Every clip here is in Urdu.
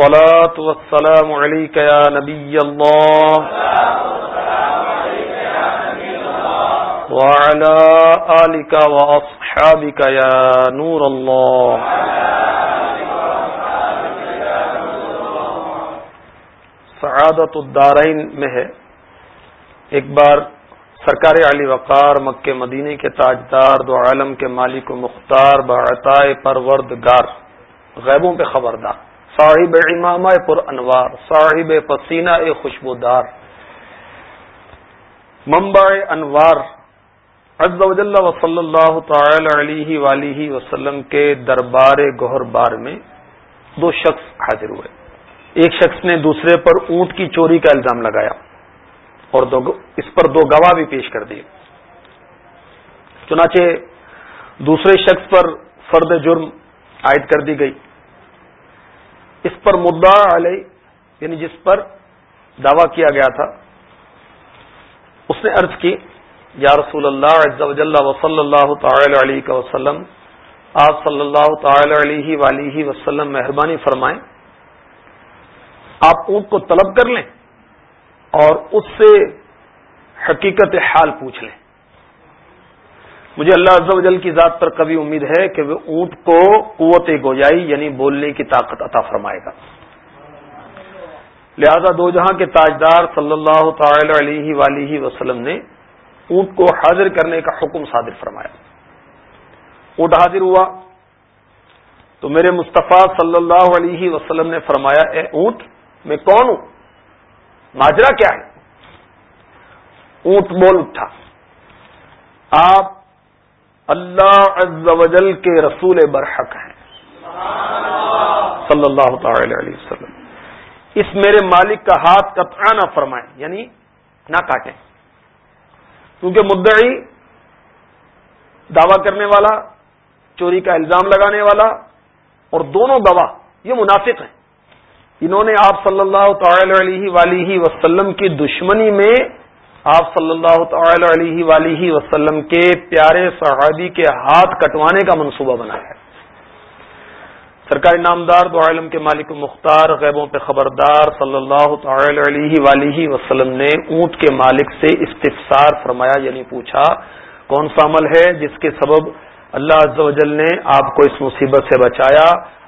الصلاة والسلام عليك يا نبي الله. وعلى آلك وأصحابك يا نور الله. سعادت الدارین میں ہے. ایک بار سرکار علی وقار مکہ مدینے کے تاجدار، دو عالم کے مالک و مختار بعطائے پروردگار، غیبوں پہ خبردار۔ صاحب امام پر انوار صاحب پسینہ اے خوشبودار، منبع انوار، عز و جل و صلی اللہ تعالی علیہ ولیہ وسلم کے دربار گہر بار میں دو شخص حاضر ہوئے۔ ایک شخص نے دوسرے پر اونٹ کی چوری کا الزام لگایا اور دو اس پر دو گواہ بھی پیش کر دیے۔ چنانچہ دوسرے شخص پر فرد جرم عائد کر دی گئی۔ اس پر مدعا علیہ یعنی جس پر دعویٰ کیا گیا تھا۔ اس نے عرض کی، یا رسول اللہ، عز و جل و صلی اللہ تعالی علیہ وسلم آپ صلی اللہ تعالی علیہ ولیہ وسلم مہربانی فرمائیں۔ آپ اونٹ کو طلب کر لیں اور اس سے حقیقت حال پوچھ لیں۔ مجھے اللہ عز و جل کی ذات پر کبھی امید ہے کہ وہ اونٹ کو قوت گوجائی یعنی بولنے کی طاقت عطا فرمائے گا۔ لہذا دو جہاں کے تاجدار صلی اللہ تعالی علیہ ولیہ وسلم نے اونٹ کو حاضر کرنے کا حکم صادر فرمایا۔ اونٹ حاضر ہوا۔ تو میرے مصطفیٰ صلی اللہ علیہ وسلم نے فرمایا، اے اونٹ، میں کون ہوں؟ ماجرا کیا ہے؟ اونٹ بول اٹھا۔ آپ اللہ عز و جل کے رسول برحق ہیں۔ صلی اللہ تعالی علیہ وسلم۔ اس میرے مالک کا ہاتھ قطع نہ فرمائیں یعنی نہ کاٹیں۔ کیونکہ مدعی دعوی کرنے والا، چوری کا الزام لگانے والا اور دونوں گواہ، یہ منافق ہیں۔ انہوں نے آپ صلی اللہ تعالی علیہ وسلم کی دشمنی میں آپ صلی اللہ تعالی علیہ ولیہ وسلم کے پیارے صحابی کے ہاتھ کٹوانے کا منصوبہ بنایا ہے۔ سرکاری نامدار دو عالم کے مالک مختار غیبوں پہ خبردار صلی اللہ تعالی علیہ ولیہ وسلم نے اونٹ کے مالک سے استفسار فرمایا یعنی پوچھا، کون سا عمل ہے جس کے سبب اللہ عز و جل نے آپ کو اس مصیبت سے بچایا؟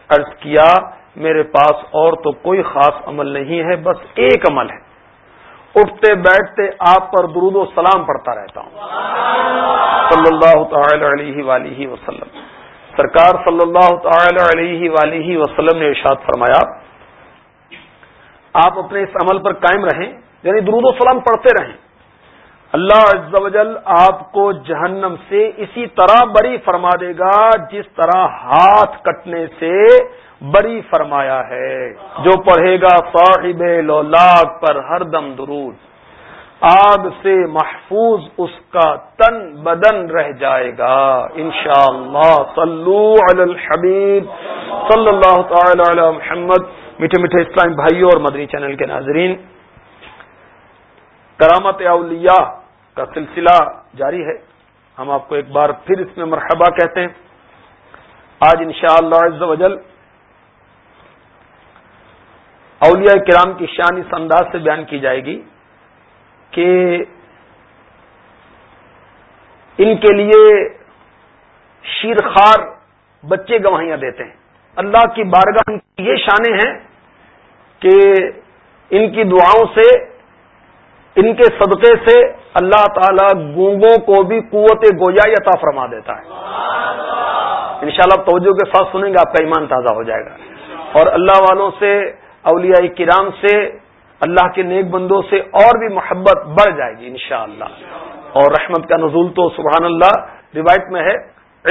عرض کیا، میرے پاس اور تو کوئی خاص عمل نہیں ہے، بس ایک عمل ہے۔ اٹھتے بیٹھتے آپ پر درود و سلام پڑھتا رہتا ہوں۔ صلی اللہ تعالی علیہ ولیہ وسلم۔ سرکار صلی اللہ تعالی علیہ ولیہ وسلم نے ارشاد فرمایا، آپ اپنے اس عمل پر قائم رہیں یعنی درود و سلام پڑھتے رہیں۔ اللہ عز و جل آپ کو جہنم سے اسی طرح بری فرما دے گا، جس طرح ہاتھ کٹنے سے بری فرمایا ہے، جو پڑھے گا صاحب لولاک پر ہر دم درود۔ آگ سے محفوظ اس کا تن بدن رہ جائے گا۔ انشاءاللہ، صلو علی الحبیب۔ صلی اللہ تعالی علی محمد۔ میٹھے میٹھے اسلام بھائیوں اور مدنی چینل کے ناظرین، کرامت اولیاء کا سلسلہ جاری ہے۔ ہم آپ کو ایک بار پھر اس میں مرحبا کہتے ہیں۔ آج انشاءاللہ عز و جل اولیاء کرام کی شان اس انداز سے بیان کی جائے گی کہ ان کے لیے شیرخوار بچے گواہیاں دیتے ہیں۔ اللہ کی بارگاہ کی یہ شانیں ہیں کہ ان کی دعاؤں سے، ان کے صدقے سے اللہ تعالی گونگوں کو بھی قوت گویا عطا فرما دیتا ہے۔ انشاءاللہ شاء توجہ کے ساتھ سنیں گے، آپ کا ایمان تازہ ہو جائے گا۔ اور اللہ والوں سے اولیاء کرام سے، اللہ کے نیک بندوں سے اور بھی محبت بڑھ جائے گی انشاءاللہ۔ اور رحمت کا نزول تو سبحان اللہ روایت میں ہے،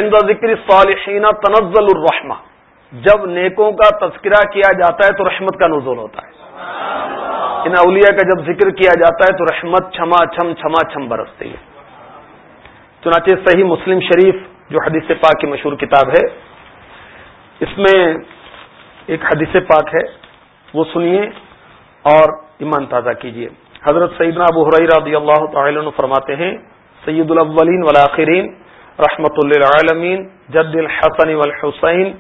عند ذکر صالحین تنزل الرحمہ۔ جب نیکوں کا تذکرہ کیا جاتا ہے تو رحمت کا نزول ہوتا ہے۔ ان اولیاء کا جب ذکر کیا جاتا ہے تو رحمت چھما چھم چھما چھم برستی ہے۔ چنانچہ صحیح مسلم شریف جو حدیث پاک کی مشہور کتاب ہے، اس میں ایک حدیث پاک ہے۔ وہ سنیے اور ایمان تازہ کیجیے۔ حضرت سیدنا ابو حرئی رضی اللہ تعالی عنہ فرماتے ہیں سید الاولین والآخرین، رحمت للعالمین، جد الحسن والحسین،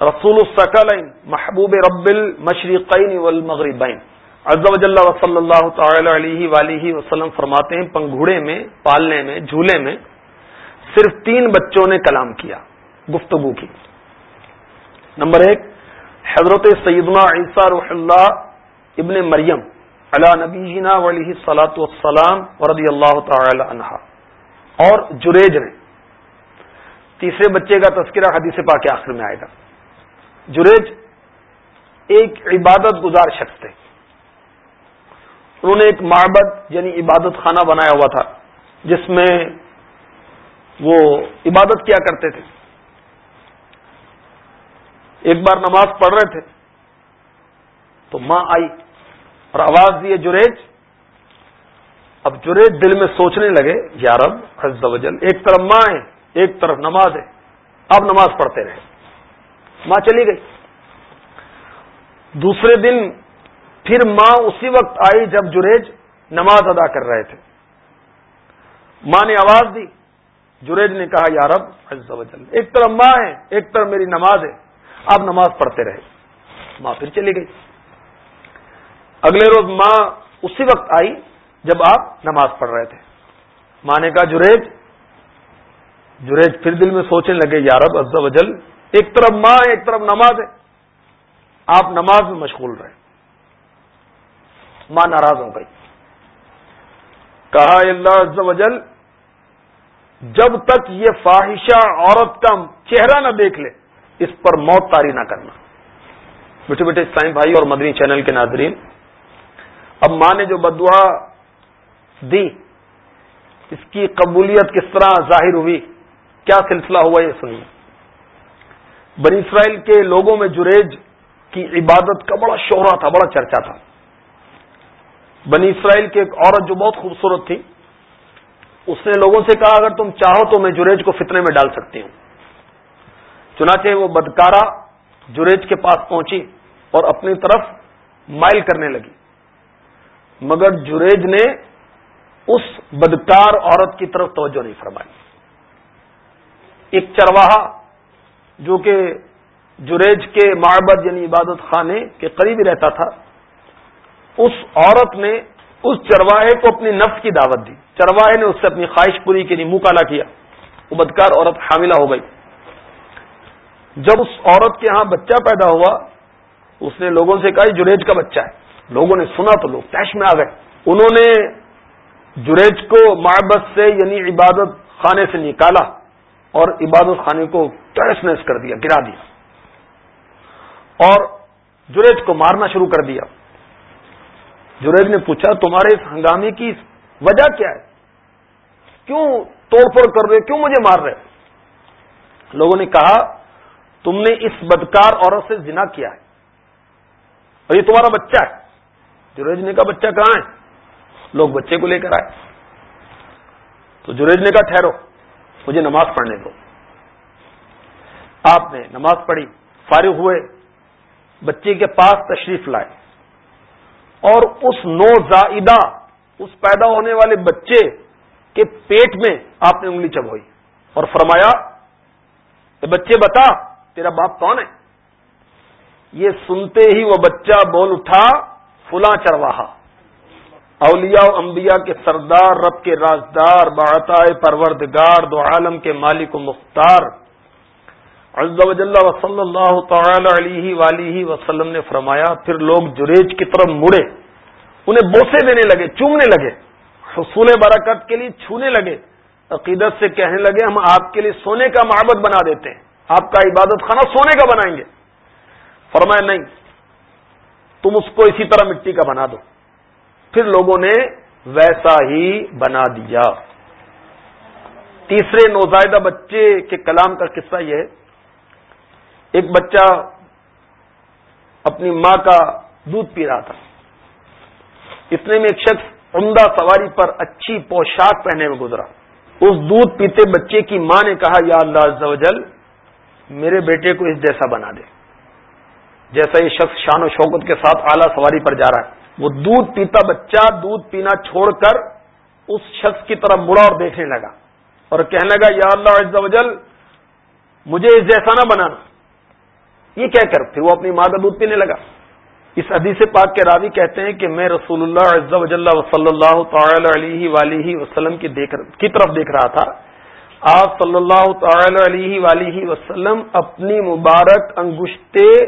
رسول السکلین محبوب رب المشرقین والمغربین۔ عز و جل صلی اللہ تعالی علیہ وآلہ وسلم فرماتے ہیں، پنگھوڑے میں، پالنے میں، جھولے میں صرف تین بچوں نے کلام کیا، گفتگو کی۔ نمبر ایک حضرت سیدنا عیسیٰ روح اللہ ابن مریم علا نبی جینا ولی سلاۃ والسلام وردی اللہ تعالی عنہ اور جریج نے تیسرے بچے کا تذکرہ حدیث پاک کے آخر میں آئے گا۔ جریج ایک عبادت گزار شخص تھے۔ انہوں نے ایک معبد یعنی عبادت خانہ بنایا ہوا تھا، جس میں وہ عبادت کیا کرتے تھے۔ ایک بار نماز پڑھ رہے تھے۔ تو ماں آئی اور آواز دیے جریج۔ اب جریج دل میں سوچنے لگے یارب حز وجل ایک طرف ماں ہے، ایک طرف نماز ہے۔ اب نماز پڑھتے رہے۔ ماں چلی گئی۔ دوسرے دن پھر ماں اسی وقت آئی جب جریج نماز ادا کر رہے تھے۔ ماں نے آواز دی۔ جریج نے کہا یارب حز وجل ایک طرف ماں ہے، ایک طرف میری نماز ہے۔ آپ نماز پڑھتے رہے۔ ماں پھر چلی گئی۔ اگلے روز ماں اسی وقت آئی جب آپ نماز پڑھ رہے تھے۔ ماں نے کہا، جریج جریج پھر دل میں سوچنے لگے یارب افزا وجل ایک طرف ماں، ایک طرف نماز ہے۔ آپ نماز میں مشغول رہے۔ ماں ناراض ہو گئی۔ کہا اللہ عز وجل جب تک یہ فاحشہ عورت کا چہرہ نہ دیکھ لے اس پر موت تاری نہ کرنا۔ بیٹھے بیٹھے اسلام بھائی اور مدنی چینل کے ناظرین، اب ماں نے جو بدعا دی، اس کی قبولیت کس طرح ظاہر ہوئی، کیا سلسلہ ہوا یہ سنیے۔ بنی اسرائیل کے لوگوں میں جریج کی عبادت کا بڑا شہرا تھا، بڑا چرچا تھا۔ بنی اسرائیل کی ایک عورت جو بہت خوبصورت تھی، اس نے لوگوں سے کہا، اگر تم چاہو تو میں جریج کو فتنے میں ڈال سکتی ہوں۔ چنانچہ وہ بدکارا جریج کے پاس پہنچی اور اپنی طرف مائل کرنے لگی۔ مگر جریج نے اس بدکار عورت کی طرف توجہ نہیں فرمائی۔ ایک چرواہا جو کہ جریج کے معبد یعنی عبادت خانے کے قریب ہی رہتا تھا، اس عورت نے اس چرواہے کو اپنی نفس کی دعوت دی۔ چرواہے نے اس سے اپنی خواہش پوری کے لیے یعنی منہ کالا کیا۔ وہ بدکار عورت حاملہ ہو گئی۔ جب اس عورت کے ہاں بچہ پیدا ہوا، اس نے لوگوں سے کہا جریج کا بچہ ہے. لوگوں نے سنا تو لوگ تیش میں آ گئے۔ انہوں نے جریج کو معبت سے یعنی عبادت خانے سے نکالا اور عبادت خانے کو ٹیس نیس کر دیا، گرا دیا۔ اور جریج کو مارنا شروع کر دیا۔ جریج نے پوچھا، تمہارے اس ہنگامے کی وجہ کیا ہے؟ کیوں توڑ پھوڑ کر رہے کیوں مجھے مار رہے لوگوں نے کہا تم نے اس بدکار عورت سے زنا کیا ہے اور یہ تمہارا بچہ ہے۔ جریج نے کہا، بچہ کہاں ہے؟ لوگ بچے کو لے کر آئے۔ تو جریج نے کہا، ٹھہرو، مجھے نماز پڑھنے دو۔ آپ نے نماز پڑھی، فارغ ہوئے، بچے کے پاس تشریف لائے۔ اور اس نو زائدہ اس پیدا ہونے والے بچے کے پیٹ میں آپ نے انگلی چبوئی اور فرمایا بچے، بتا تیرا باپ کون ہے؟ یہ سنتے ہی وہ بچہ بول اٹھا، فلاں چرواہا۔ اولیاء و انبیاء کے سردار، رب کے رازدار باعطائے پروردگار، دو عالم کے مالک و مختار۔ عز و جل و صلی اللہ تعالی علیہ ولیہ وسلم نے فرمایا، پھر لوگ جریج کی طرف مڑے۔ انہیں بوسے دینے لگے، چومنے لگے۔ حصول برکت کے لیے چھونے لگے۔ عقیدت سے کہنے لگے، ہم آپ کے لیے سونے کا معبد بنا دیتے ہیں۔ آپ کا عبادت خانہ سونے کا بنائیں گے۔ فرمایا نہیں، تم اس کو اسی طرح مٹی کا بنا دو۔ پھر لوگوں نے ویسا ہی بنا دیا۔ تیسرے نوزائیدہ بچے کے کلام کا قصہ یہ ہے، ایک بچہ اپنی ماں کا دودھ پی رہا تھا۔ اتنے میں ایک شخص عمدہ سواری پر اچھی پوشاک پہنے میں گزرا۔ اس دودھ پیتے بچے کی ماں نے کہا، یا اللہ عز و جل میرے بیٹے کو اس جیسا بنا دے۔ جیسا یہ شخص شان و شوکت کے ساتھ اعلی سواری پر جا رہا ہے۔ وہ دودھ پیتا بچہ دودھ پینا چھوڑ کر اس شخص کی طرف مڑا اور دیکھنے لگا۔ اور کہنے لگا، یا اللہ عز و جل، مجھے اس جیسا نہ بنانا یہ کہہ کر؟ پھر وہ اپنی ماں کا دودھ پینے لگا۔ اس حدیث پاک کے راوی کہتے ہیں کہ میں رسول اللہ عز و جل صلی اللہ تعالی علیہ ولیہ وسلم کی کی طرف دیکھ رہا تھا۔ آپ صلی اللہ تعالی علیہ ولیہ وسلم اپنی مبارک انگشتے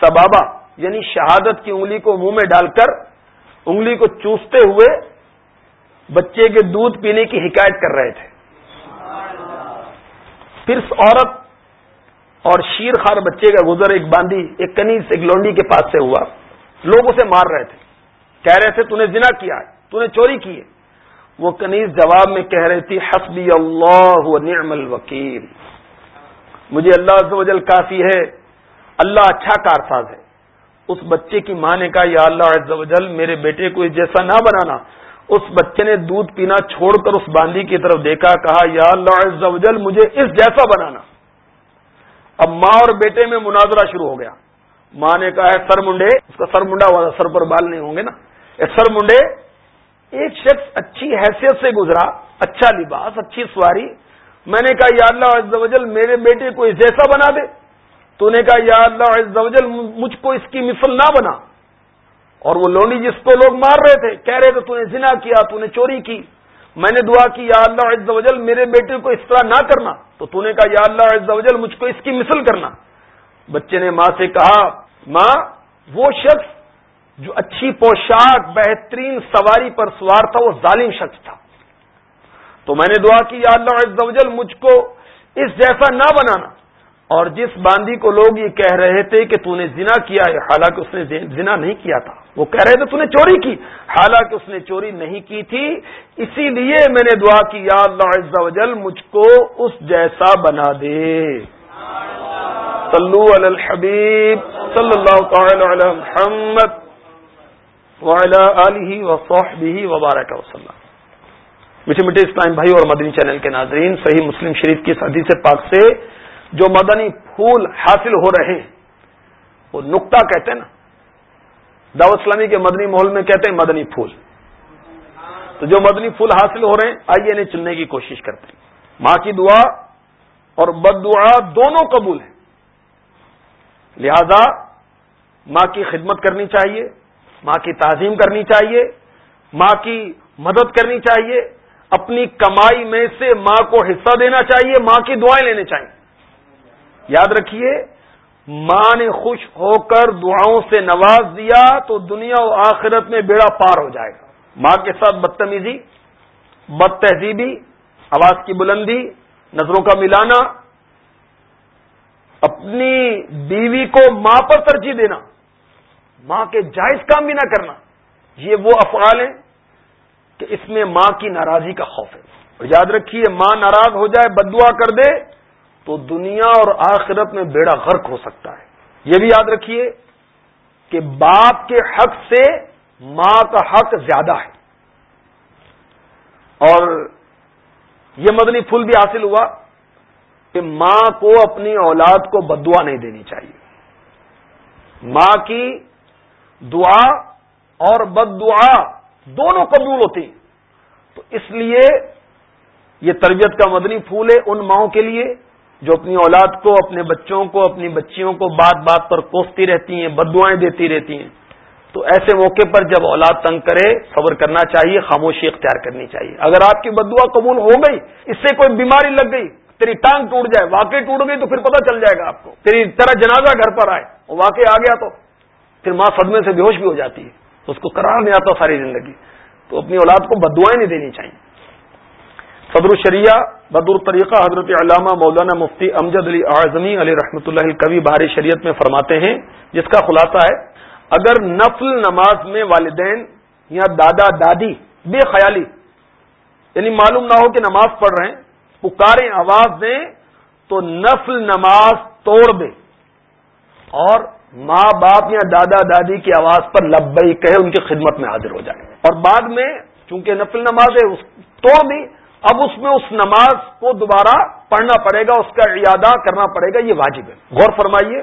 سبابا یعنی شہادت کی انگلی کو منہ میں ڈال کر انگلی کو چوستے ہوئے بچے کے دودھ پینے کی حکایت کر رہے تھے۔ پھر عورت اور شیر خار بچے کا گزر ایک باندھی، ایک کنیز، ایک لونڈی کے پاس سے ہوا۔ لوگ اسے مار رہے تھے۔ کہہ رہے تھے تو نے زنا کیا ہے؟ تو نے چوری کی ہے؟ وہ کنیز جواب میں کہہ رہی تھی، حسبی اللہ نعم الوکیل۔ مجھے اللہ عز و جل کافی ہے، اللہ اچھا کارساز ہے۔ اس بچے کی ماں نے کہا، یا اللہ عز و جل، میرے بیٹے کو جیسا نہ بنانا۔ اس بچے نے دودھ پینا چھوڑ کر اس باندھی کی طرف دیکھا، کہا، یا اللہ عز و جل، مجھے اس جیسا بنانا۔ اب ماں اور بیٹے میں مناظرہ شروع ہو گیا۔ ماں نے کہا ہے سر منڈے، اس کا سر منڈا ہوا سر پر بال نہیں ہوں گے نا۔ سر منڈے ایک شخص اچھی حیثیت سے گزرا اچھا لباس، اچھی سواری۔ میں نے کہا، یا اللہ عز و جل، میرے بیٹے کو اس جیسا بنا دے۔ تو نے کہا، یا اللہ عز و جل، مجھ کو اس کی مثل نہ بنا۔ اور وہ لونی جس کو لوگ مار رہے تھے، کہہ رہے تھے، تو نے زنا کیا، تو نے چوری کی۔ میں نے دعا کی، یا اللہ عز و جل، میرے بیٹے کو اس طرح نہ کرنا۔ تو تو نے کہا، یا اللہ عز و جل، مجھ کو اس کی مثل کرنا۔ بچے نے ماں سے کہا، ماں، وہ شخص جو اچھی پوشاک، بہترین سواری پر سوار تھا، وہ ظالم شخص تھا۔ تو میں نے دعا کی، یا اللہ عز و جل، مجھ کو اس جیسا نہ بنانا۔ اور جس باندھی کو لوگ یہ کہہ رہے تھے کہ تو نے زنا کیا ہے، حالانکہ اس نے زنا نہیں کیا تھا۔ وہ کہہ رہے تھے، تو نے چوری کی۔ حالانکہ اس نے چوری نہیں کی تھی۔ اسی لیے میں نے دعا کی، یا اللہ عز و جل، مجھ کو اس جیسا بنا دے۔ صلو علی الحبیب، صلی اللہ تعالی علی محمد۔ وعلی آلہ وصحبہ وبارک وسلم۔ میٹھے میٹھے اسلام بھائی اور مدنی چینل کے ناظرین، صحیح مسلم شریف کی صدی سے پاک سے جو مدنی پھول حاصل ہو رہے ہیں، وہ نقطہ کہتے ہیں نا۔ دعوت اسلامی کے مدنی ماحول میں کہتے ہیں مدنی پھول۔ تو جو مدنی پھول حاصل ہو رہے ہیں، آئیے انہیں چننے کی کوشش کرتے ہیں۔ ماں کی دعا اور بد دعا دونوں قبول ہیں۔ لہذا ماں کی خدمت کرنی چاہیے۔ ماں کی تعظیم کرنی چاہیے، ماں کی مدد کرنی چاہیے، اپنی کمائی میں سے ماں کو حصہ دینا چاہیے، ماں کی دعائیں لینے چاہیے۔ یاد رکھیے، ماں نے خوش ہو کر دعاؤں سے نواز دیا تو دنیا و آخرت میں بیڑا پار ہو جائے گا۔ ماں کے ساتھ بدتمیزی بد تہذیبی آواز کی بلندی، نظروں کا ملانا، اپنی بیوی کو ماں پر ترجیح دینا۔ ماں کے جائز کام بھی نہ کرنا۔ یہ وہ افعال ہیں کہ اس میں ماں کی ناراضی کا خوف ہے۔ اور یاد رکھیے، ماں ناراض ہو جائے بدعا کر دے تو دنیا اور آخرت میں بیڑا غرق ہو سکتا ہے۔ یہ بھی یاد رکھیے کہ باپ کے حق سے ماں کا حق زیادہ ہے۔ اور یہ مدنی پھول بھی حاصل ہوا کہ ماں کو اپنی اولاد کو بدعا نہیں دینی چاہیے۔ ماں کی دعا اور بد دعا دونوں قبول ہوتی تو اس لیے یہ تربیت کا مدنی پھول ہے ان ماؤں کے لیے جو اپنی اولاد کو، اپنے بچوں کو، اپنی بچیوں کو بات بات پر کوستی رہتی ہیں بدوائیں دیتی رہتی ہیں۔ تو ایسے موقع پر جب اولاد تنگ کرے، صبر کرنا چاہیے، خاموشی اختیار کرنی چاہیے۔ اگر آپ کی بدعا قبول ہو گئی، اس سے کوئی بیماری لگ گئی، تیری ٹانگ ٹوٹ جائے، واقعی ٹوٹ گئی تو پھر پتہ چل جائے گا آپ کو۔ تیری طرح جنازہ گھر پر آئے واقعی آ گیا تو۔ پھر ماں صدمے سے بے ہوش بھی ہو جاتی ہے۔ اس کو قرار نہیں آتا ساری زندگی۔ تو اپنی اولاد کو بدوائیں نہیں دینی چاہیے۔ صدر الشریعہ، بدر طریقہ حضرت علامہ مولانا مفتی امجد علی اعظمی علی رحمۃ اللہ کبھی بہار شریعت میں فرماتے ہیں، جس کا خلاصہ ہے، اگر نفل نماز میں والدین یا دادا دادی بے خیالی یعنی معلوم نہ ہو کہ نماز پڑھ رہے ہیں پکارے آواز دیں، تو نفل نماز توڑ دیں۔ اور ماں باپ یا دادا دادی کی آواز پر لبئی کہے، ان کی خدمت میں حاضر ہو جائے۔ اور بعد میں چونکہ نفل نماز ہے توڑ دی اب اس میں اس نماز کو دوبارہ پڑھنا پڑے گا، اس کا اعادہ کرنا پڑے گا، یہ واجب ہے۔ غور فرمائیے،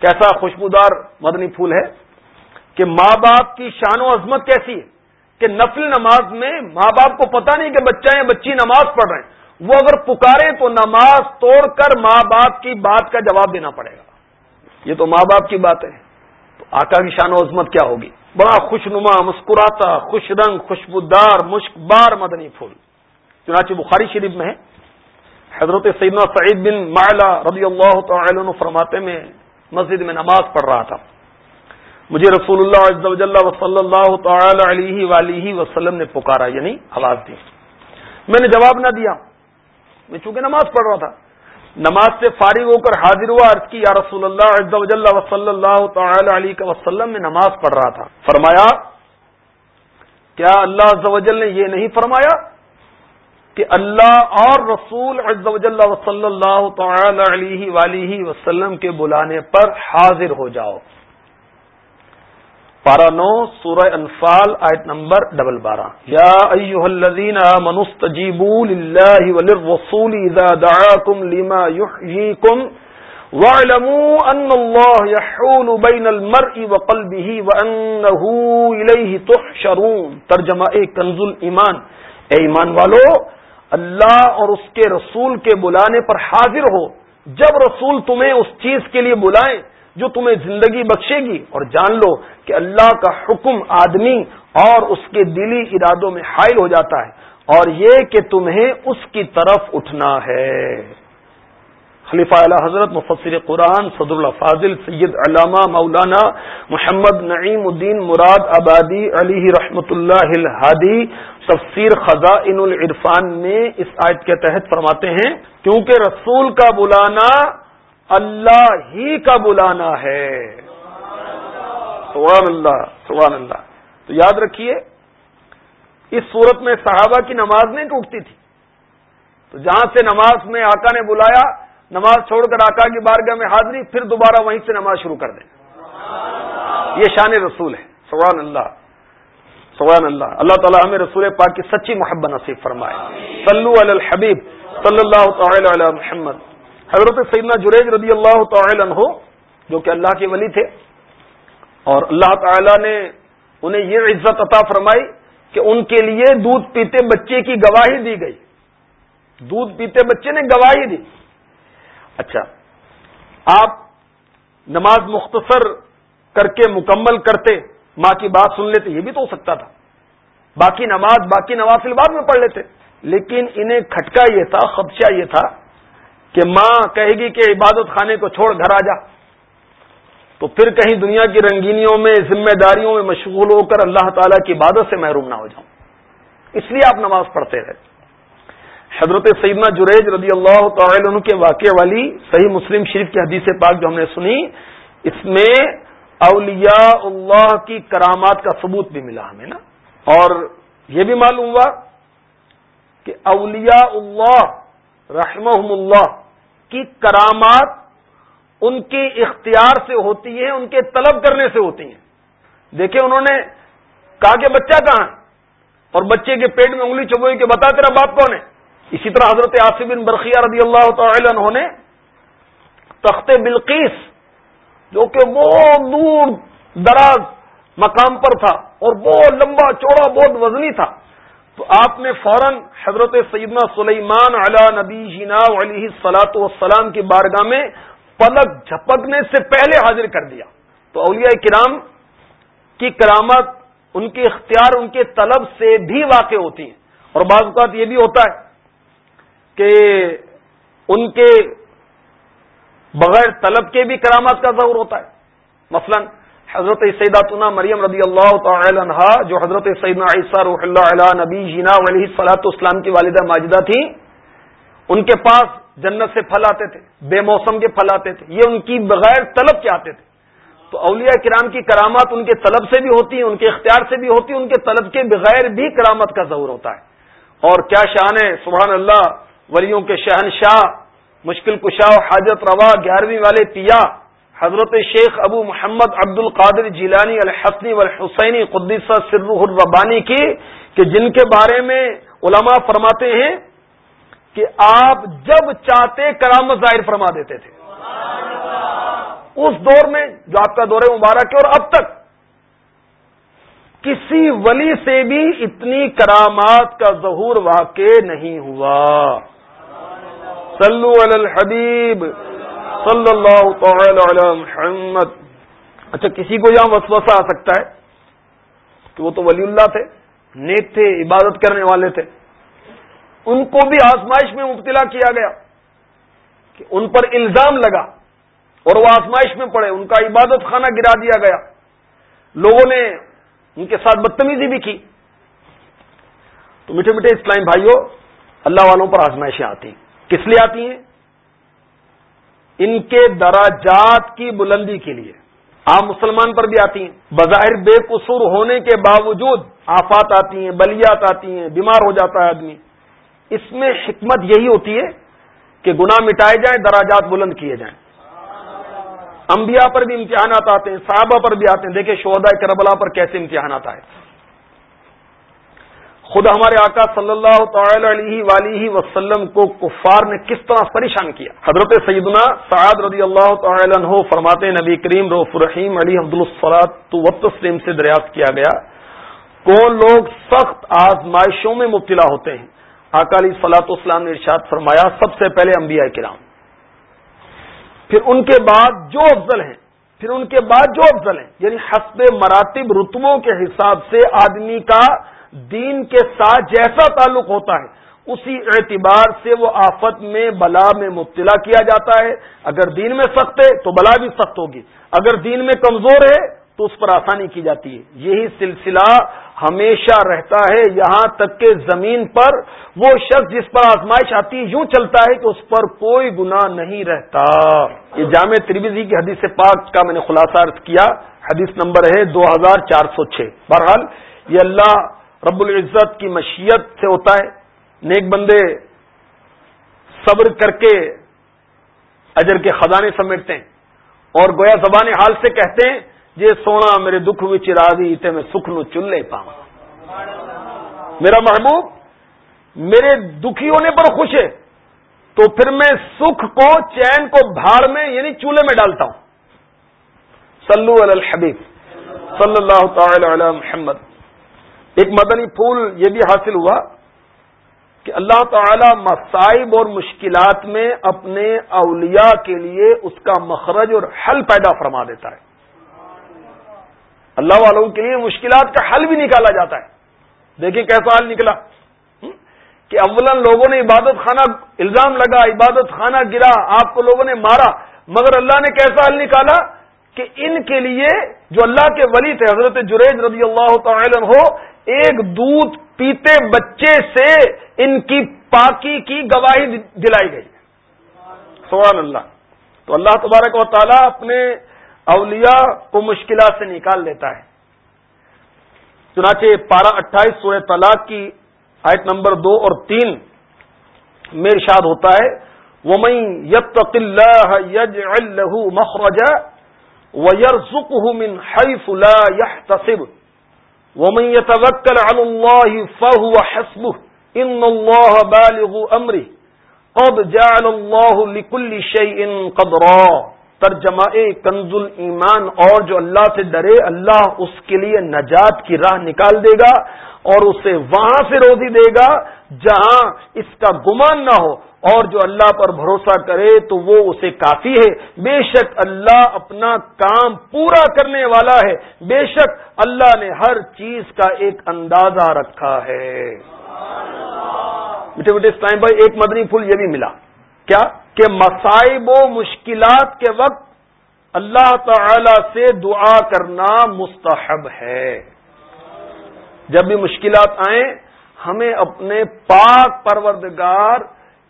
کیسا خوشبودار مدنی پھول ہے کہ ماں باپ کی شان و عظمت کیسی ہے کہ نفل نماز میں ماں باپ کو پتا نہیں کہ بچہ یا بچی نماز پڑھ رہے ہیں۔ وہ اگر پکارے تو نماز توڑ کر ماں باپ کی بات کا جواب دینا پڑے گا۔ یہ تو ماں باپ کی بات ہے تو آقا کی شان و عظمت کیا ہوگی؟ بڑا خوش نما مسکراتا، خوش رنگ، خوشبودار مشک بار مدنی پھول۔ چنانچہ بخاری شریف میں ہے۔ حضرت سیدنا سعید بن معلا رضی اللہ تعالی عنہ فرماتے میں مسجد میں نماز پڑھ رہا تھا۔ مجھے رسول اللہ عز و جل و صلی اللہ تعالی علیہ ولیہ وسلم نے پکارا یعنی آواز دی۔ میں نے جواب نہ دیا۔ میں چونکہ نماز پڑھ رہا تھا۔ نماز سے فارغ ہو کر حاضر ہوا، عرض کی، یا رسول اللہ، عز و جل و صلی اللہ تعالی علیہ وسلم میں نماز پڑھ رہا تھا۔ فرمایا، کیا اللہ عز و جل نے یہ نہیں فرمایا کہ اللہ اور رسول عز و جل و صلی اللہ تعالی علیہ وسلم کے بلانے پر حاضر ہو جاؤ؟ پارا نو، سورہ انفال، آیت نمبر ڈبل بارہ۔ یا ایوہ الذین آمنوا استجیبوا للہ وللرسول اذا دعاکم لما یحییکم واعلموا ان اللہ یحول بین المرء وقلبه وانه الیہ تحشرون۔ ترجمہ ایک کنز ایمان۔ اے ایمان والو، اللہ اور اس کے رسول کے بلانے پر حاضر ہو۔ جب رسول تمہیں اس چیز کے لیے بلائیں جو تمہیں زندگی بخشے گی اور جان لو کہ اللہ کا حکم آدمی اور اس کے دلی ارادوں میں حائل ہو جاتا ہے اور یہ کہ تمہیں اس کی طرف اٹھنا ہے۔ خلیفہ اعلی حضرت مفسر قرآن صدر اللہ فاضل سید علامہ مولانا محمد نعیم الدین مراد آبادی علی رحمت اللہ الحادی تفسیر خزاں العرفان میں اس آیت کے تحت فرماتے ہیں، کیونکہ رسول کا بلانا اللہ ہی کا بلانا ہے۔ سبحان اللہ سبحان اللہ تو یاد رکھیے، اس صورت میں صحابہ کی نماز نہیں ٹوٹتی تھی۔ تو جہاں سے نماز میں آقا نے بلایا، نماز چھوڑ کر آقا کی بارگاہ میں حاضری، پھر دوبارہ وہیں سے نماز شروع کر دیں یہ شان رسول ہے۔ سبحان اللہ سبحان اللہ اللہ تعالیٰ ہمیں رسول پاک کی سچی محبت نصیب فرمائے۔ صلو علی الحبیب، صلی اللہ تعالی علی محمد۔ حضرت سیدنا جریج رضی اللہ تعالی عنہ، جو کہ اللہ کے ولی تھے، اور اللہ تعالی نے انہیں یہ عزت عطا فرمائی کہ ان کے لیے دودھ پیتے بچے کی گواہی دی گئی۔ دودھ پیتے بچے نے گواہی دی۔ اچھا آپ نماز مختصر کر کے مکمل کرتے، ماں کی بات سن لیتے، یہ بھی تو ہو سکتا تھا۔ باقی نماز، باقی نوافل بعد میں پڑھ لیتے۔ لیکن انہیں کھٹکا یہ تھا، خدشہ یہ تھا کہ ماں کہے گی کہ عبادت خانے کو چھوڑ گھر آ جا۔ تو پھر کہیں دنیا کی رنگینیوں میں، ذمہ داریوں میں مشغول ہو کر اللہ تعالیٰ کی عبادت سے محروم نہ ہو جاؤں۔ اس لیے آپ نماز پڑھتے رہے۔ حضرت سیدنا جریج رضی اللہ تعالی عنہ کے واقع والی صحیح مسلم شریف کی حدیث پاک جو ہم نے سنی، اس میں اولیاء اللہ کی کرامات کا ثبوت بھی ملا ہمیں نا۔ اور یہ بھی معلوم ہوا کہ اولیاء اللہ رحمہم اللہ کی کرامات ان کے اختیار سے ہوتی ہیں، ان کے طلب کرنے سے ہوتی ہیں۔ دیکھیں انہوں نے کہا کہ بچہ کہاں اور بچے کے پیٹ میں انگلی چبوئی کہ بتا تیرا باپ کون ہے؟ اسی طرح حضرت آصف بن برقیہ رضی اللہ تعالی عنہ نے تخت بلقیس، جو کہ بہت دور دراز مقام پر تھا اور بہت لمبا، چوڑا، بہت وزنی تھا۔ تو آپ نے فوراً حضرت سیدنا سلیمان علی نبی جینا علیہ سلاۃ والسلام کی بارگاہ میں پلک جھپکنے سے پہلے حاضر کر دیا۔ تو اولیاء کرام کی کرامت، ان کے اختیار، ان کے طلب سے بھی واقع ہوتی ہیں۔ اور بعض اوقات یہ بھی ہوتا ہے کہ ان کے بغیر طلب کے بھی کرامات کا ظہور ہوتا ہے۔ مثلاً حضرت سیداتنا مریم رضی اللہ تعالی عنہ جو حضرت سیدنا عیسیٰ روح اللہ علیہ نبی جینا علیہ صلاحت اسلام کی والدہ ماجدہ تھی ان کے پاس جنت سے پھل آتے تھے، بے موسم کے پھل آتے تھے، یہ ان کی بغیر طلب کے آتے تھے۔ تو اولیاء کرام کی کرامات ان کے طلب سے بھی ہوتی ہیں ان کے اختیار سے بھی ہوتی ہیں ان کے طلب کے بغیر بھی کرامت کا ظہور ہوتا ہے۔ اور کیا شان ہے، سبحان اللہ، ولیوں کے شہنشاہ، مشکل کشا حاجت روا گیارہویں والے پیا حضرت شیخ ابو محمد عبد القادر جیلانی الحسنی والحسینی قدیسہ سر الربانی کی کہ جن کے بارے میں علماء فرماتے ہیں کہ آپ جب چاہتے کرامت ظاہر فرما دیتے تھے۔ اس دور میں جو آپ کا دور مبارک ہے اور اب تک کسی ولی سے بھی اتنی کرامات کا ظہور واقع نہیں ہوا۔ صلو علی الحبیب۔ صلی اللہ تعالی علی محمد۔ اچھا کسی کو یہاں وسوسہ آ سکتا ہے کہ وہ تو ولی اللہ تھے، نیک تھے، عبادت کرنے والے تھے۔ ان کو بھی آزمائش میں مبتلا کیا گیا کہ ان پر الزام لگا اور وہ آزمائش میں پڑے، ان کا عبادت خانہ گرا دیا گیا۔ لوگوں نے ان کے ساتھ بدتمیزی بھی کی۔ تو میٹھے میٹھے اسلام بھائیوں اللہ والوں پر آزمائشیں آتی ہیں۔ کس لیے آتی ہیں؟ ان کے دراجات کی بلندی کے لیے۔ عام مسلمان پر بھی آتی ہیں۔ بظاہر بے قصور ہونے کے باوجود آفات آتی ہیں، بلیات آتی ہیں، بیمار ہو جاتا ہے آدمی۔ اس میں حکمت یہی ہوتی ہے کہ گناہ مٹائے جائیں دراجات بلند کیے جائیں۔ انبیاء پر بھی امتحانات آتے ہیں، صحابہ پر بھی آتے ہیں۔ دیکھیں شہدا کربلا پر کیسے امتحانات آئے۔ خود ہمارے آقا صلی اللہ تعالی علیہ ولی وسلم کو کفار نے کس طرح پریشان کیا؟ حضرت سیدنا سعد رضی اللہ تعالی عنہ فرماتے نبی کریم روف الرحیم علی عبد الصلاط تسلیم سے دریافت کیا گیا۔ کون لوگ سخت آزمائشوں میں مبتلا ہوتے ہیں؟ اکالی سلاط اسلام نے ارشاد فرمایا، سب سے پہلے انبیاء کرام۔ پھر ان کے بعد جو افضل ہیں، پھر ان کے بعد جو افضل ہیں یعنی حسب مراتب رتبوں کے حساب سے آدمی کا دین کے ساتھ جیسا تعلق ہوتا ہے، اسی اعتبار سے وہ آفت میں، بلا میں مبتلا کیا جاتا ہے۔ اگر دین میں سخت ہے تو بلا بھی سخت ہوگی۔ اگر دین میں کمزور ہے تو اس پر آسانی کی جاتی ہے۔ یہی سلسلہ ہمیشہ رہتا ہے۔ یہاں تک کہ زمین پر وہ شخص جس پر آزمائش آتی یوں چلتا ہے کہ اس پر کوئی گناہ نہیں رہتا۔ یہ جامع تربیزی کی حدیث پاک کا میں نے خلاصہ عرض کیا۔ حدیث نمبر ہے دو ہزار چار سو چھ۔ بہرحال، یہ اللہ رب العزت کی مشیت سے ہوتا ہے۔ نیک بندے صبر کر کے اجر کے خزانے سمیٹتے ہیں۔ اور گویا زبان حال سے کہتے ہیں جے سونا میرے دکھ وچ راضی تے میں سکھ نو چلے پاؤں۔ میرا محبوب، میرے دکھی ہونے پر خوش ہے۔ تو پھر میں سکھ کو چین کو بھاڑ میں یعنی چولہے میں ڈالتا ہوں۔ سلو الحبیب۔ صلی اللہ تعالی علی محمد۔ ایک مدنی پھول یہ بھی حاصل ہوا کہ اللہ تعالی مصائب اور مشکلات میں اپنے اولیاء کے لیے اس کا مخرج اور حل پیدا فرما دیتا ہے۔ اللہ والوں کے لیے مشکلات کا حل بھی نکالا جاتا ہے۔ دیکھیں کیسا حل نکلا۔ کہ اولن لوگوں نے عبادت خانہ الزام لگا، عبادت خانہ گرا، آپ کو لوگوں نے مارا۔ مگر اللہ نے کیسا حل نکالا؟ کہ ان کے لیے جو اللہ کے ولی تھے، حضرت جریج رضی اللہ تعالی ہو ایک دودھ پیتے بچے سے ان کی پاکی کی گواہی دلائی گئی۔ سبحان اللہ۔ تو اللہ تبارک و تعالیٰ اپنے اولیاء کو مشکلات سے نکال دیتا ہے۔ چنانچہ پارہ اٹھائیس سورہ طلاق کی آیت نمبر دو اور تین میں ارشاد ہوتا ہے وہ میں یت یج الہ مخرجا و یرزق من حیف لا يحتسب۔ ومن يتوكل على الله فهو حسبه. ان الله بالغ امره قد جعل الله لكل شيء قدرا. ترجمہ کنز ایمان اور جو اللہ سے ڈرے، اللہ اس کے لیے نجات کی راہ نکال دے گا اور اسے وہاں سے روزی دے گا جہاں اس کا گمان نہ ہو اور جو اللہ پر بھروسہ کرے تو وہ اسے کافی ہے۔ بے شک اللہ اپنا کام پورا کرنے والا ہے۔ بے شک اللہ نے ہر چیز کا ایک اندازہ رکھا ہے۔ میٹھے میٹھے اسلام بھائی ایک مدنی پھول یہ بھی ملا۔ کیا؟ کہ مصائب و مشکلات کے وقت اللہ تعالی سے دعا کرنا مستحب ہے۔ جب بھی مشکلات آئیں ہمیں اپنے پاک پروردگار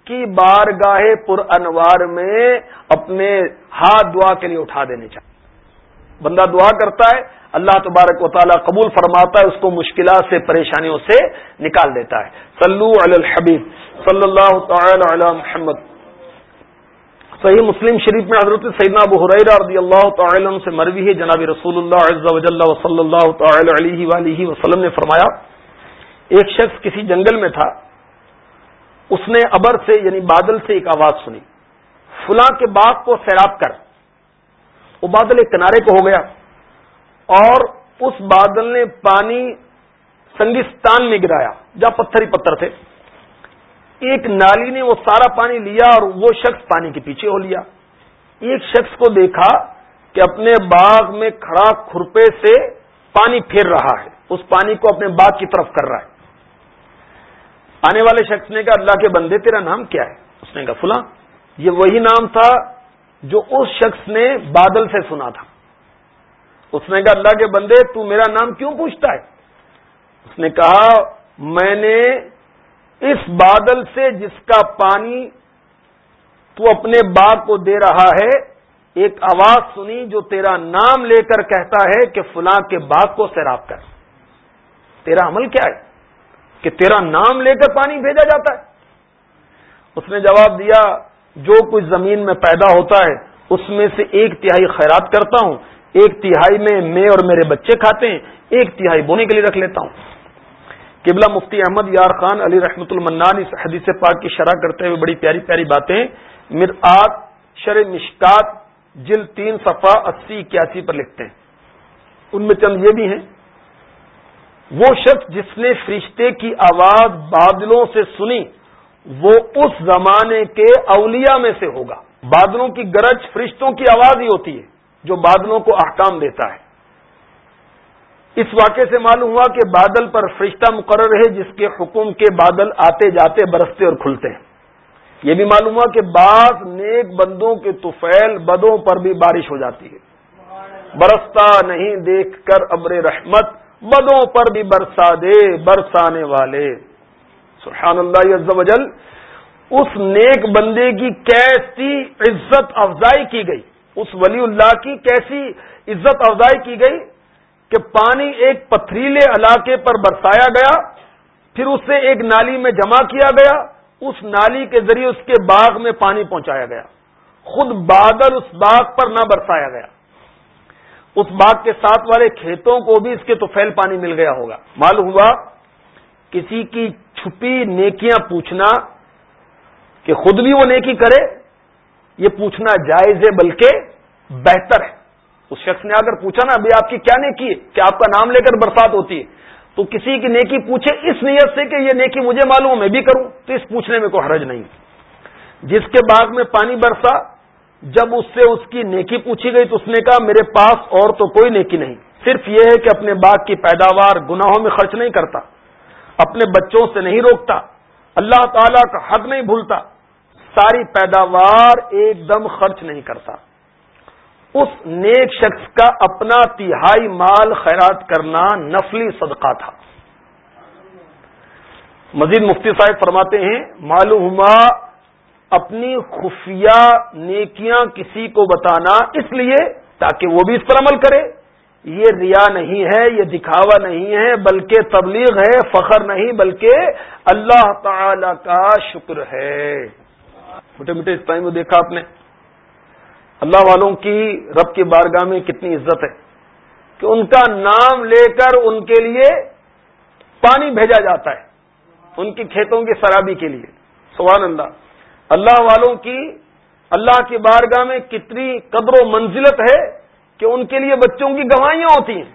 کی بارگاہ پر انوار میں اپنے ہاتھ دعا کے لیے اٹھا دینے چاہیے۔ بندہ دعا کرتا ہے، اللہ تبارک و تعالیٰ قبول فرماتا ہے، اس کو مشکلات سے، پریشانیوں سے نکال دیتا ہے۔ صلو علی الحبیب، صلی اللہ تعالی علی محمد۔ صحیح مسلم شریف میں حضرت سیدنا ابو حریرہ رضی اللہ تعالی عنہ سے مروی ہے۔ جناب رسول اللہ عز و جل صلی اللہ تعالی علیہ وآلہ وسلم نے فرمایا، ایک شخص کسی جنگل میں تھا۔ اس نے ابر سے یعنی بادل سے ایک آواز سنی۔ فلاں کے باغ کو سیراب کر۔ وہ بادل ایک کنارے کو ہو گیا۔ اور اس بادل نے پانی سنگستان میں گرایا، جہاں پتھر ہی پتھر تھے۔ ایک نالی نے وہ سارا پانی لیا اور وہ شخص پانی کے پیچھے ہو لیا۔ ایک شخص کو دیکھا کہ اپنے باغ میں کھڑا کھرپے سے پانی پھیر رہا ہے۔ اس پانی کو اپنے باغ کی طرف کر رہا ہے۔ آنے والے شخص نے کہا، اللہ کے بندے، تیرا نام کیا ہے؟ اس نے کہا، فلاں۔ یہ وہی نام تھا جو اس شخص نے بادل سے سنا تھا۔ اس نے کہا، اللہ کے بندے، تو میرا نام کیوں پوچھتا ہے؟ اس نے کہا، میں نے اس بادل سے جس کا پانی تو اپنے باغ کو دے رہا ہے، ایک آواز سنی جو تیرا نام لے کر کہتا ہے کہ فلاں کے باغ کو سیراب کر۔ تیرا عمل کیا ہے؟ کہ تیرا نام لے کر پانی بھیجا جاتا ہے۔ اس نے جواب دیا، جو کچھ زمین میں پیدا ہوتا ہے، اس میں سے ایک تہائی خیرات کرتا ہوں۔ ایک تہائی میں میں اور میرے بچے کھاتے ہیں۔ ایک تہائی بونے کے لیے رکھ لیتا ہوں۔ قبلہ مفتی احمد یار خان علی رحمت المنان اس حدیث پاک کی شرح کرتے ہوئے بڑی پیاری پیاری باتیں مر آت شر مشکات جل تین صفا اسی اکیاسی پر لکھتے ہیں۔ ان میں چند یہ بھی ہیں۔ وہ شخص جس نے فرشتے کی آواز بادلوں سے سنی، وہ اس زمانے کے اولیاء میں سے ہوگا۔ بادلوں کی گرج فرشتوں کی آواز ہی ہوتی ہے، جو بادلوں کو احکام دیتا ہے۔ اس واقعے سے معلوم ہوا کہ بادل پر فرشتہ مقرر ہے، جس کے حکم کے بادل آتے جاتے برستے اور کھلتے ہیں۔ یہ بھی معلوم ہوا کہ بعض نیک بندوں کے توفیل بدوں پر بھی بارش ہو جاتی ہے۔ برستا نہیں دیکھ کر ابر رحمت بدوں پر بھی برسا دے، برسانے والے۔ سبحان اللہ عز و جل، اس نیک بندے کی کیسی عزت افزائی کی گئی؟ اس ولی اللہ کی کیسی عزت افزائی کی گئی؟ کہ پانی ایک پتھریلے علاقے پر برسایا گیا، پھر اسے ایک نالی میں جمع کیا گیا، اس نالی کے ذریعے اس کے باغ میں پانی پہنچایا گیا۔ خود بادل اس باغ پر نہ برسایا گیا۔ اس باغ کے ساتھ والے کھیتوں کو بھی اس کے تو فیل پانی مل گیا ہوگا۔ معلوم ہوا کسی کی چھپی نیکیاں پوچھنا کہ خود بھی وہ نیکی کرے، یہ پوچھنا جائز ہے بلکہ بہتر ہے۔ اس شخص نے اگر پوچھا نا، ابھی آپ کی کیا نیکی ہے؟ کہ آپ کا نام لے کر برسات ہوتی ہے؟ تو کسی کی نیکی پوچھے اس نیت سے کہ یہ نیکی مجھے معلوم میں بھی کروں، تو اس پوچھنے میں کوئی حرج نہیں۔ جس کے باغ میں پانی برسا جب اس سے اس کی نیکی پوچھی گئی تو اس نے کہا میرے پاس اور تو کوئی نیکی نہیں۔ صرف یہ ہے کہ اپنے باغ کی پیداوار گناہوں میں خرچ نہیں کرتا، اپنے بچوں سے نہیں روکتا، اللہ تعالی کا حق نہیں بھولتا، ساری پیداوار ایک دم خرچ نہیں کرتا۔ اس نیک شخص کا اپنا تہائی مال خیرات کرنا نفلی صدقہ تھا۔ مزید مفتی صاحب فرماتے ہیں، معلوم ہوا اپنی خفیہ نیکیاں کسی کو بتانا اس لیے تاکہ وہ بھی اس پر عمل کرے۔ یہ ریا نہیں ہے، یہ دکھاوا نہیں ہے، بلکہ تبلیغ ہے، فخر نہیں، بلکہ اللہ تعالی کا شکر ہے۔ موٹے موٹے اس ٹائم کو دیکھا آپ نے۔ اللہ والوں کی رب کی بارگاہ میں کتنی عزت ہے کہ ان کا نام لے کر ان کے لیے پانی بھیجا جاتا ہے، ان کی کھیتوں کی سرابی کے لیے۔ سبحان اللہ۔ اللہ والوں کی اللہ کی بارگاہ میں کتنی قدر و منزلت ہے کہ ان کے لیے بچوں کی گواہیاں ہوتی ہیں۔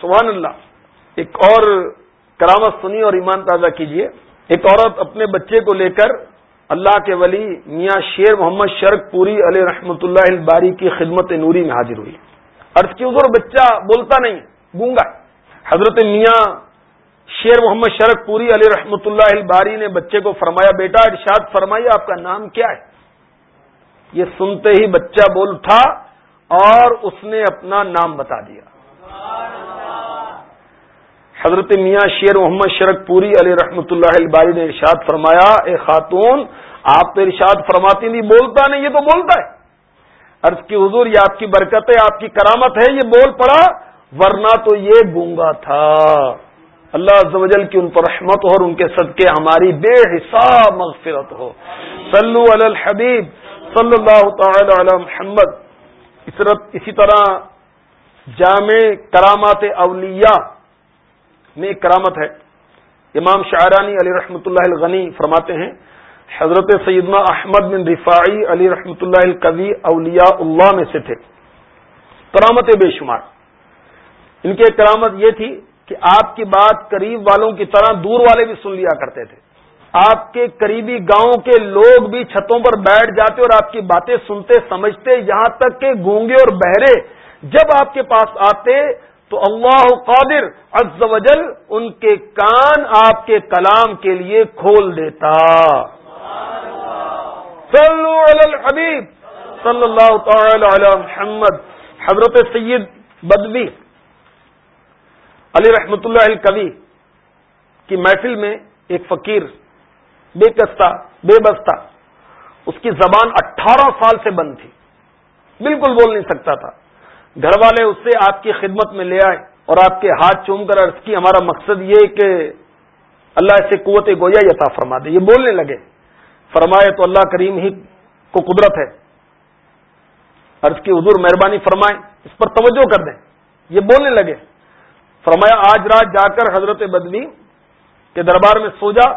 سبحان اللہ۔ ایک اور کرامت سنی اور ایمان تازہ کیجیے ایک عورت اپنے بچے کو لے کر اللہ کے ولی میاں شیر محمد شرک پوری علیہ رحمۃ اللہ الباری کی خدمت نوری میں حاضر ہوئی۔ عرض کی حضور، بچہ بولتا نہیں، گونگا۔ حضرت میاں شیر محمد شرک پوری علیہ رحمۃ اللہ الباری نے بچے کو فرمایا، بیٹا، ارشاد فرمائیے، آپ کا نام کیا ہے؟ یہ سنتے ہی بچہ بول اٹھا اور اس نے اپنا نام بتا دیا۔ حضرت میاں شیر محمد شرک پوری علی رحمۃ اللہ الباری نے ارشاد فرمایا، اے خاتون، آپ تو ارشاد فرماتی نہیں، بولتا نہیں، یہ تو بولتا ہے۔ عرض کی حضور، یہ آپ کی برکت ہے، آپ کی کرامت ہے، یہ بول پڑا، ورنہ تو یہ گونگا تھا۔ اللہ عزوجل کی ان پر رحمت ہو اور ان کے صدقے ہماری بے حساب مغفرت ہو۔ صلو علی الحبیب وصلی اللہ تعالی علی محمد۔ اسی طرح جامع کرامات اولیاء میں ایک کرامت ہے۔ امام شاعرانی علی رحمۃ اللہ الغنی فرماتے ہیں، حضرت سیدنا احمد بن رفاعی علی رحمۃ اللہ القوی اولیاء اللہ میں سے تھے۔ کرامت بے شمار۔ ان کی کرامت یہ تھی کہ آپ کی بات قریب والوں کی طرح دور والے بھی سن لیا کرتے تھے۔ آپ کے قریبی گاؤں کے لوگ بھی چھتوں پر بیٹھ جاتے اور آپ کی باتیں سنتے، سمجھتے، یہاں تک کہ گونگے اور بہرے جب آپ کے پاس آتے تو اللہ قادر عز و جل ان کے کان آپ کے کلام کے لیے کھول دیتا۔ صلو علی الحبیب صلی اللہ تعالی علی محمد، حضرت سید بدوی۔ علی رحمت اللہ الکوی کی محفل میں ایک فقیر بے کستہ، بے بستہ، اس کی زبان اٹھارہ سال سے بند تھی۔ بالکل بول نہیں سکتا تھا۔ گھر والے اس سے آپ کی خدمت میں لے آئے اور آپ کے ہاتھ چوم کر عرض کی، ہمارا مقصد یہ کہ اللہ ایسے قوت گویا یتا فرما دے۔ یہ بولنے لگے۔ فرمائے تو اللہ کریم ہی کو قدرت ہے۔ عرض کی، حضور مہربانی فرمائے اس پر توجہ کر دیں۔ یہ بولنے لگے۔ فرمایا، آج رات جا کر حضرت بدوی کے دربار میں سو جا،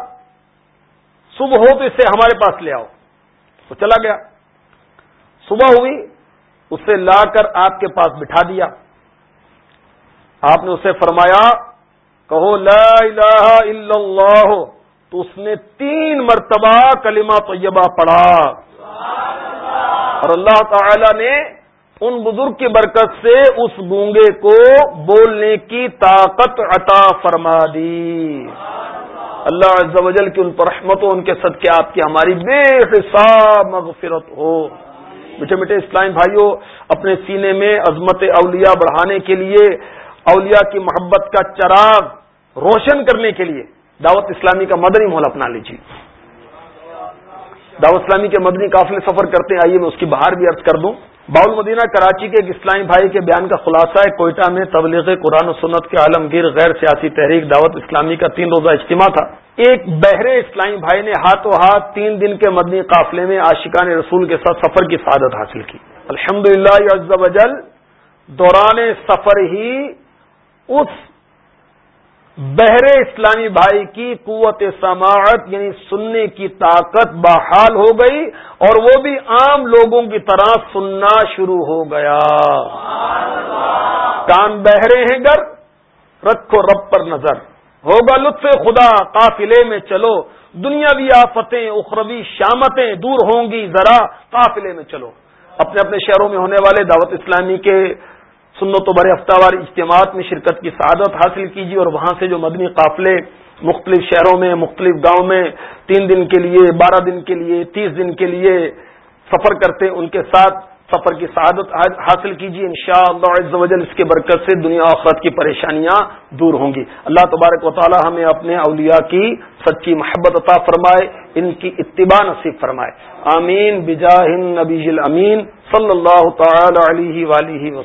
صبح ہو تو اسے ہمارے پاس لے آؤ۔ وہ چلا گیا۔ صبح ہوئی، اسے لا کر آپ کے پاس بٹھا دیا۔ آپ نے اسے فرمایا، کہو، لا الہ الا اللہ، تو اس نے تین مرتبہ کلمہ طیبہ پڑھا۔ اور اللہ تعالی نے ان بزرگ کی برکت سے اس گونگے کو بولنے کی طاقت عطا فرما دی۔ اللہ عز و جل کی ان پر رحمت ہو، ان کے صدقے آپ کی ہماری بے حساب مغفرت ہو۔ میٹھے میٹھے اسلام بھائیوں اپنے سینے میں عظمت اولیاء بڑھانے کے لیے، اولیاء کی محبت کا چراغ روشن کرنے کے لیے دعوت اسلامی کا مدنی ماحول اپنا لیجیے۔ دعوت اسلامی کے مدنی قافلے سفر کرتے ہیں، آئیے میں اس کی باہر بھی عرض کر دوں۔ باول مدینہ، کراچی کے ایک اسلامی بھائی کے بیان کا خلاصہ ہے، کوئٹہ میں تبلیغ قرآن و سنت کے عالمگیر غیر سیاسی تحریک دعوت اسلامی کا تین روزہ اجتماع تھا۔ ایک بہرے اسلامی بھائی نے ہاتھوں ہاتھ تین دن کے مدنی قافلے میں عاشقان رسول کے ساتھ سفر کی سعادت حاصل کی۔ الحمد للہ دوران سفر ہی اس بہرے اسلامی بھائی کی قوت سماعت یعنی سننے کی طاقت بحال ہو گئی اور وہ بھی عام لوگوں کی طرح سننا شروع ہو گیا۔ کان بہرے ہیں گر، رکھو رب پر نظر۔ ہوگا لطف خدا، قافلے میں چلو۔ دنیاوی آفتیں، اخروی شامتیں دور ہوں گی، ذرا قافلے میں چلو۔ اپنے اپنے شہروں میں ہونے والے دعوت اسلامی کے سنت و بڑے ہفتہ وار اجتماعات میں شرکت کی سعادت حاصل کیجیے اور وہاں سے جو مدنی قافلے مختلف شہروں میں، مختلف گاؤں میں تین دن کے لیے، بارہ دن کے لیے، تیس دن کے لیے سفر کرتے، ان کے ساتھ سفر کی سعادت حاصل کیجیے۔ ان شاء اللہ اس کے برکت سے دنیا آخرت کی پریشانیاں دور ہوں گی۔ اللہ تبارک و تعالی ہمیں اپنے اولیاء کی سچی محبت عطا فرمائے، ان کی اتباع نصیب فرمائے۔ آمین۔ بجاہ نبی امین صلی اللہ تعالی علیہ وسلم۔